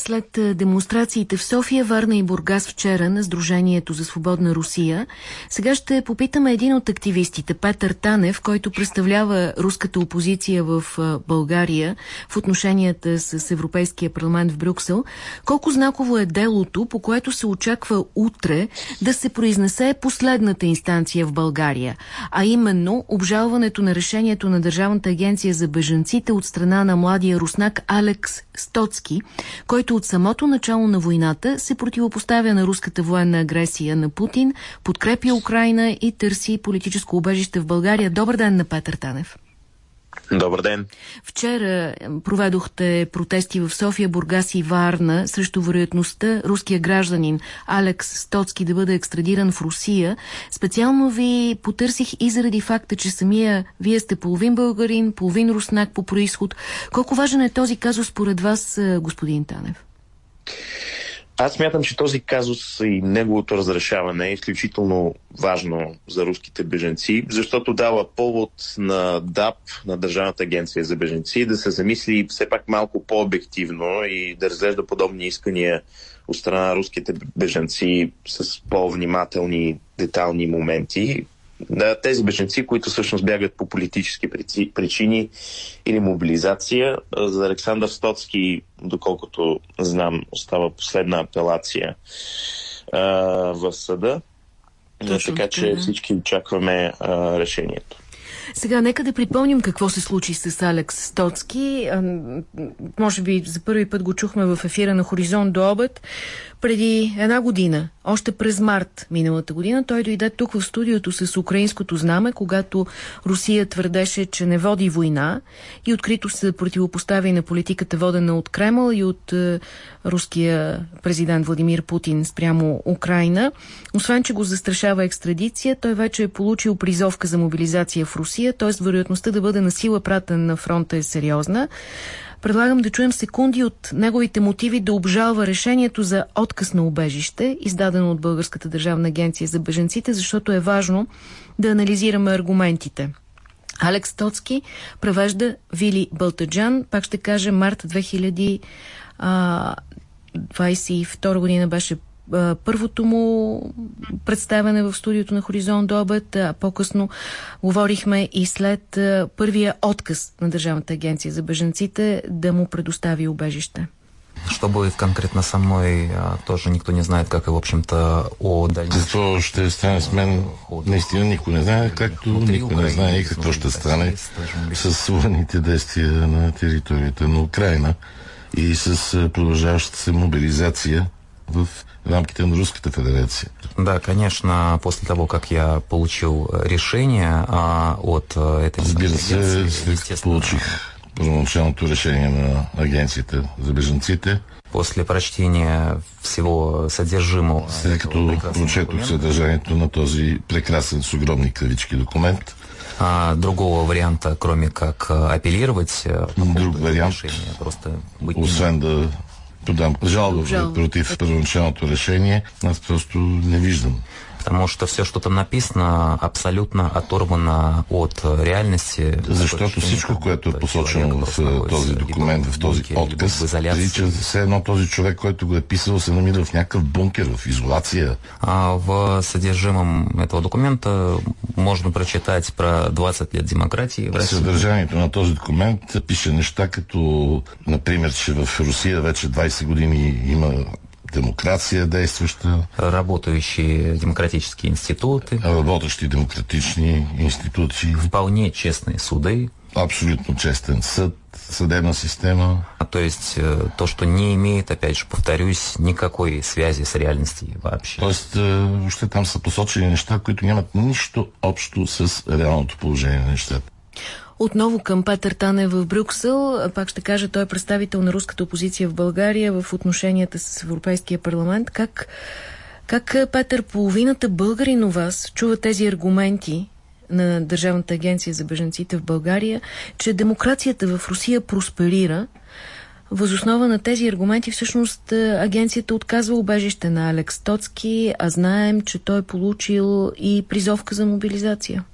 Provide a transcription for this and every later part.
След демонстрациите в София, Варна и Бургас вчера на Сдружението за свободна Русия, сега ще попитаме един от активистите, Петър Танев, който представлява руската опозиция в България в отношенията с Европейския парламент в Брюксел. Колко знаково е делото, по което се очаква утре да се произнесе последната инстанция в България, а именно обжалването на решението на Държавната агенция за бежанците от страна на младия руснак Алекс Стоцки, който който от самото начало на войната се противопоставя на руската военна агресия на Путин, подкрепя Украина и търси политическо убежище в България. Добър ден на Петър Танев. Добър ден. Вчера проведохте протести в София, Бургас и Варна срещу вероятността руския гражданин Алекс Стоцки да бъде екстрадиран в Русия. Специално ви потърсих и заради факта, че самия вие сте половин българин, половин руснак по происход. Колко важен е този казус според вас, господин Танев? Аз смятам, че този казус и неговото разрешаване е изключително важно за руските беженци, защото дава повод на ДАП, на Държавната агенция за беженци, да се замисли все пак малко по-обективно и да разглежда подобни искания от страна на руските беженци с по-внимателни детални моменти, тези беженци, които всъщност бягат по политически причини или мобилизация. За Александър Стоцки, доколкото знам, остава последна апелация а, в съда. Точно, така че да. всички очакваме а, решението. Сега, нека да припомним какво се случи с Алекс Стоцки. Може би за първи път го чухме в ефира на Хоризонт до обед. Преди една година, още през март миналата година, той дойде тук в студиото с украинското знаме, когато Русия твърдеше, че не води война и открито се противопостави на политиката водена от Кремъл и от е, руския президент Владимир Путин спрямо Украина. Освен, че го застрашава екстрадиция, той вече е получил призовка за мобилизация в Русия, т.е. вероятността да бъде на сила пратен на фронта е сериозна. Предлагам да чуем секунди от неговите мотиви да обжалва решението за отказ на убежище, издадено от Българската държавна агенция за беженците, защото е важно да анализираме аргументите. Алекс Тоцки превежда Вили Бълтаджан, пак ще кажа март 2022 година беше първото му представяне в студиото на Хоризонт до обед. По-късно говорихме и след първия отказ на Държавната агенция за беженците да му предостави убежище. Что будет конкретно со мной, тоже никто не знает, как и, в общем-то, о дальнейшем. Какво ще стане с мен, наистина никой не знае, както никой не знае и какво ще стане с военните действия на територията на Украина и с продължаващата се мобилизация в рамките на Русската Федерация. Да, конечно, после того, как я получил решение а, от этой Разбира се, след като получих първоначалното решение на Агенцията за беженците, после прочтения всего содержимого. След като прочетох съдържанието на този прекрасен с огромни кавички документ, а, другого варианта, кроме как апеллировать Друг вариант, решения, просто быть освен да подам жалба против първоначалното решение, аз просто не виждам. Потому что все, что там написано, абсолютно оторвано от реальности. Защото всичко, което е посочено в този документ, в този отказ, прилича все едно този човек, който го е писал, се намира в някакъв бункер, в изолация. А в содержимом этого документа можно прочитать про 20 лет демократии. Съдържанието на този документ пише неща като, например, че в Русия вече 20 години има демокрация действаща. Работающие демократические институты. Работающие демократични институции. Вполне честные суды. Абсолютно честен съд, съдебна система. А то есть э, то, что не имеет, опять же, повторюсь, никакой связи с реальностью вообще. Тоест, още там са посочени неща, които нямат нищо общо с реалното положение на нещата. Отново към Петър Тане в Брюксел. Пак ще кажа, той е представител на руската опозиция в България в отношенията с Европейския парламент. Как, как Петър, половината българин у вас чува тези аргументи на Държавната агенция за беженците в България, че демокрацията в Русия просперира, Възоснова на тези аргументи всъщност агенцията отказва убежище на Алекс Тоцки, а знаем, че той е получил и призовка за мобилизация.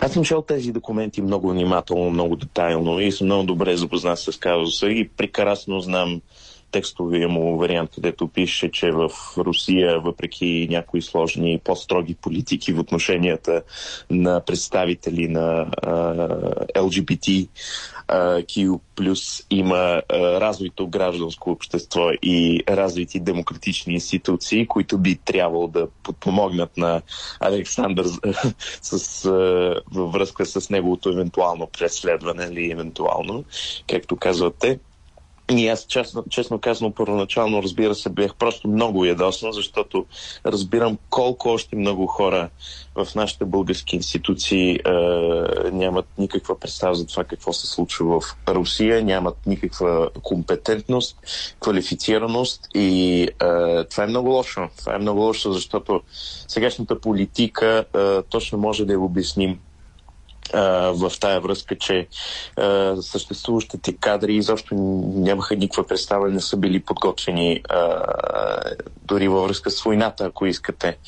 Аз съм чел тези документи много внимателно, много детайлно и съм много добре запознат с казуса и прекрасно знам текстовия му вариант, където пише, че в Русия, въпреки някои сложни, по-строги политики в отношенията на представители на ЛГБТ, Q плюс има развито гражданско общество и развити демократични институции, които би трябвало да подпомогнат на Александър с, във връзка с неговото евентуално преследване или евентуално, както казвате. И аз, честно, честно казано, първоначално, разбира се, бях просто много ядосан, защото разбирам колко още много хора в нашите български институции е, нямат никаква представа за това какво се случва в Русия, нямат никаква компетентност, квалифицираност и е, това е много лошо. Това е много лошо, защото сегашната политика е, точно може да я обясним в тая връзка, че а, съществуващите кадри изобщо нямаха никаква представа, не са били подготвени а, дори във връзка с войната, ако искате.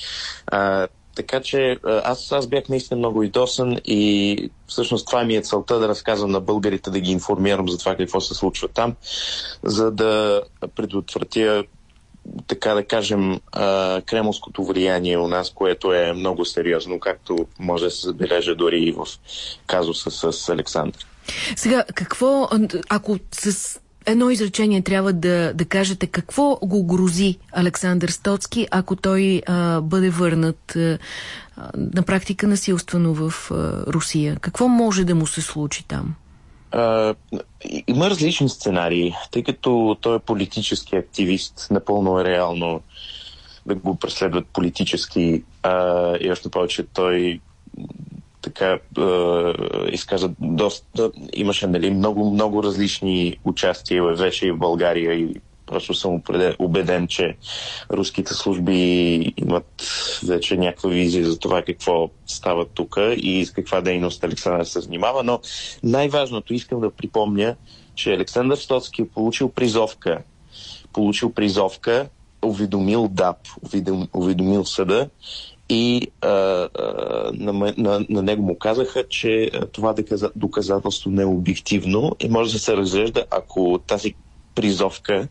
А, така че аз, аз бях наистина много идосан и всъщност това ми е целта да разказвам на българите, да ги информирам за това какво се случва там, за да предотвратя така да кажем, а, кремлското влияние у нас, което е много сериозно, както може да се забележа дори и в казуса с Александър. Сега, какво, ако с едно изречение трябва да, да кажете, какво го грози Александър Стоцки, ако той а, бъде върнат а, на практика насилствено в а, Русия? Какво може да му се случи там? А, има различни сценарии, тъй като той е политически активист, напълно е реално да го преследват политически а, и още повече той така а, изказа доста, имаше нали, много, много различни участия вече и в България и Просто съм убеден, че руските служби имат вече някаква визия за това какво става тук и с каква дейност Александър се занимава. Но най-важното искам да припомня, че Александър Стоцки е получил призовка. Получил призовка, уведомил ДАП, уведомил съда и а, а, на, на, на него му казаха, че това доказателство не е обективно и може да се разглежда, ако тази призовка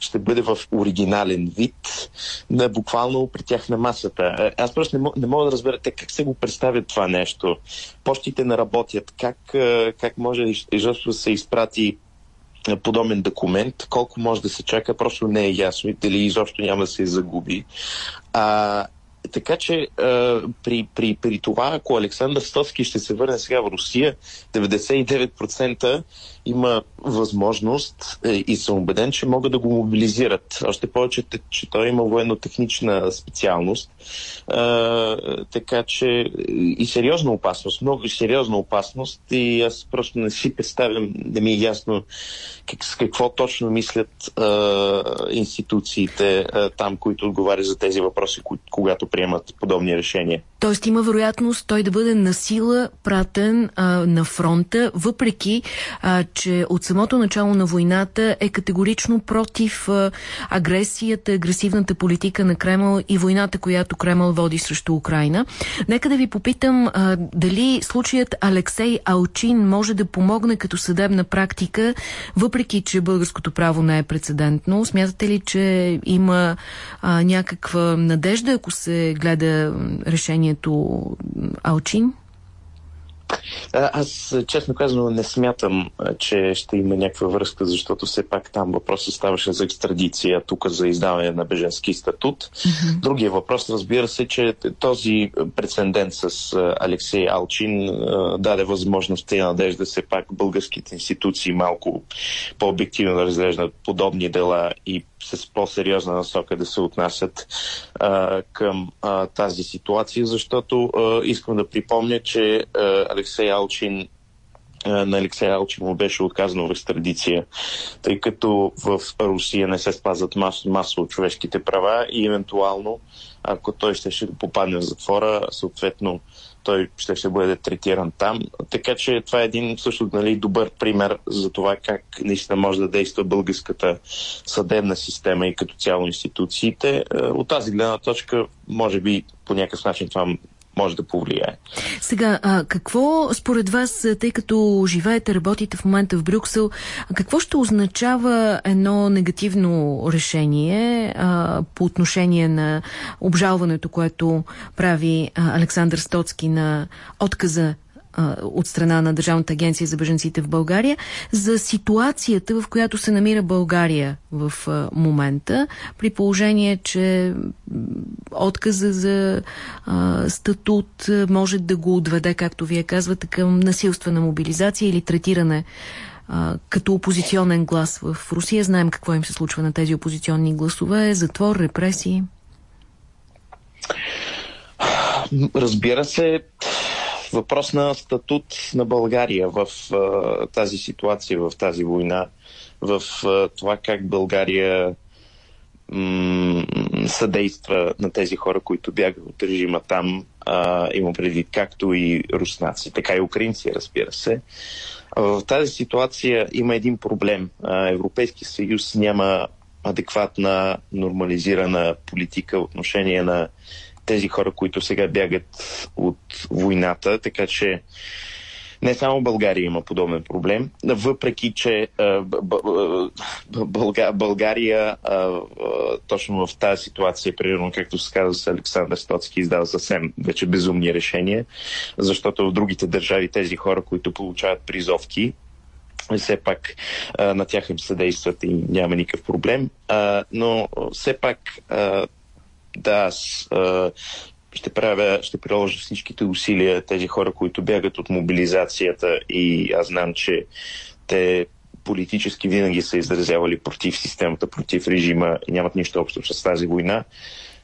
ще бъде в оригинален вид, на буквално при тях на масата. Аз просто не, мога, не мога да разбера те как се го представят това нещо. Почтите не работят. Как, как може изобщо се изпрати подобен документ, колко може да се чака, просто не е ясно дали изобщо няма да се загуби. А, така че а, при, при, при това, ако Александър Стоски ще се върне сега в Русия, 99% има възможност е, и съм убеден, че могат да го мобилизират. Още повече, че той има военно-технична специалност. А, така че и сериозна опасност, много сериозна опасност и аз просто не си представям, да ми е ясно как, с какво точно мислят а, институциите а, там, които отговарят за тези въпроси, когато приемат подобни решения. Тоест има вероятност той да бъде насила пратен а, на фронта, въпреки а, че от самото начало на войната е категорично против а, агресията, агресивната политика на Кремъл и войната, която Кремъл води срещу Украина. Нека да ви попитам а, дали случаят Алексей Алчин може да помогне като съдебна практика, въпреки че българското право не е прецедентно. Смятате ли, че има а, някаква надежда, ако се гледа решението Алчин? Аз, честно казано, не смятам, че ще има някаква връзка, защото все пак там въпросът ставаше за екстрадиция, тук за издаване на беженски статут. Mm-hmm. Другия въпрос, разбира се, че този прецедент с Алексей Алчин даде възможност и надежда все пак българските институции малко по-обективно да разглеждат подобни дела и с по-сериозна насока да се отнасят а, към а, тази ситуация, защото а, искам да припомня, че а, Алексей Алчин на Алексей Алчин му беше отказано в екстрадиция, тъй като в Русия не се спазват мас, масово човешките права и евентуално, ако той ще, ще попадне в затвора, съответно той ще, ще бъде третиран там. Така че това е един също нали, добър пример за това как наистина може да действа българската съдебна система и като цяло институциите. От тази гледна точка, може би по някакъв начин това може да повлияе. Сега, а какво според вас, тъй като живеете, работите в момента в Брюксел, какво ще означава едно негативно решение а, по отношение на обжалването, което прави а, Александър Стоцки на отказа от страна на Държавната агенция за беженците в България за ситуацията, в която се намира България в момента, при положение, че отказа за а, статут може да го отведе, както вие казвате, към насилствена мобилизация или третиране като опозиционен глас в Русия. Знаем какво им се случва на тези опозиционни гласове. Затвор, репресии. Разбира се, въпрос на статут на България в а, тази ситуация, в тази война, в а, това как България съдейства на тези хора, които бягат от режима там, а, има предвид както и руснаци, така и украинци, разбира се. В тази ситуация има един проблем. Европейски съюз няма адекватна нормализирана политика в отношение на тези хора, които сега бягат от войната, така че не само България има подобен проблем, въпреки че България точно в тази ситуация, примерно както се казва с Александър Стоцки, издава съвсем вече безумни решения, защото в другите държави тези хора, които получават призовки, все пак на тях им съдействат и няма никакъв проблем. Но все пак да, аз а, ще правя, ще приложа всичките усилия тези хора, които бягат от мобилизацията и аз знам, че те политически винаги са изразявали против системата, против режима и нямат нищо общо с тази война.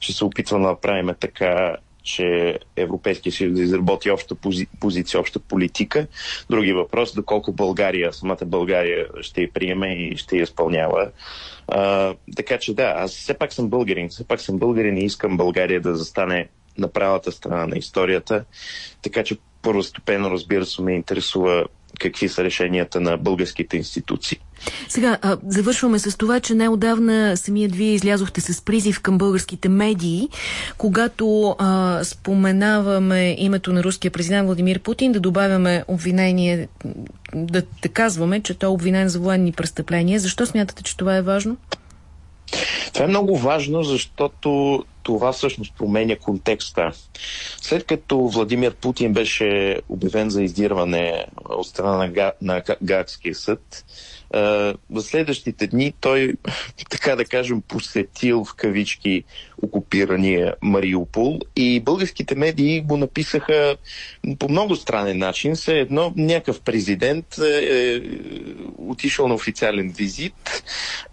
Ще се опитвам да направим така, че Европейския съюз да изработи обща пози, позиция, обща политика. Други въпрос, доколко България, самата България ще я приеме и ще я изпълнява. А, така че да, аз все пак съм българин, все пак съм българин и искам България да застане на правата страна на историята. Така че първостепенно, разбира се, ме интересува какви са решенията на българските институции. Сега, а, завършваме с това, че неодавна самият вие излязохте с призив към българските медии, когато а, споменаваме името на руския президент Владимир Путин, да добавяме обвинение, да, да казваме, че той е обвинен за военни престъпления. Защо смятате, че това е важно? Това е много важно, защото това всъщност променя контекста. След като Владимир Путин беше обявен за издирване от страна на, Га, на Гагския съд, в следващите дни той, така да кажем, посетил в кавички окупирания Мариупол и българските медии го написаха по много странен начин. Все едно някакъв президент е, е отишъл на официален визит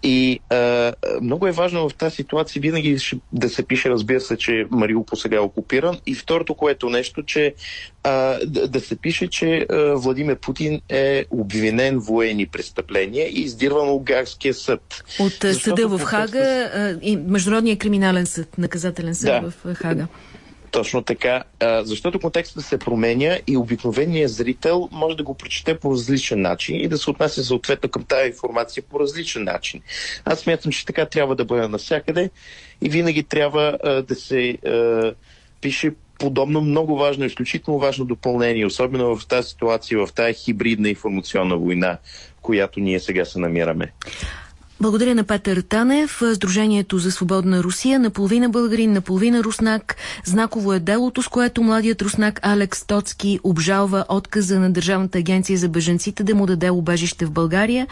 и е, много е важно в тази ситуация винаги да се пише, разбира се, че Мариупол сега е окупиран и второто, което нещо, че а, да, да се пише, че а, Владимир Путин е обвинен в военни престъпления и издирван от Гарския съд. От Защото съда в Хага и Международния криминален съд, наказателен съд да. в Хага. Точно така, защото контекстът се променя и обикновеният зрител може да го прочете по различен начин и да се отнася съответно към тази информация по различен начин. Аз смятам, че така трябва да бъде навсякъде и винаги трябва да се пише подобно много важно, изключително важно допълнение, особено в тази ситуация, в тази хибридна информационна война, в която ние сега се намираме. Благодаря на Петър Танев, Сдружението за свободна Русия, наполовина българин, наполовина руснак. Знаково е делото, с което младият руснак Алекс Тоцки обжалва отказа на Държавната агенция за беженците да му даде убежище в България,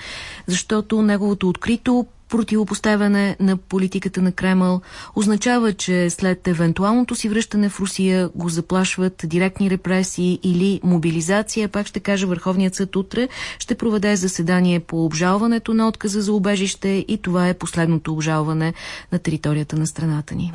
защото неговото открито противопоставяне на политиката на Кремъл означава, че след евентуалното си връщане в Русия го заплашват директни репресии или мобилизация. Пак ще кажа, Върховният съд утре ще проведе заседание по обжалването на отказа за убежище и това е последното обжалване на територията на страната ни.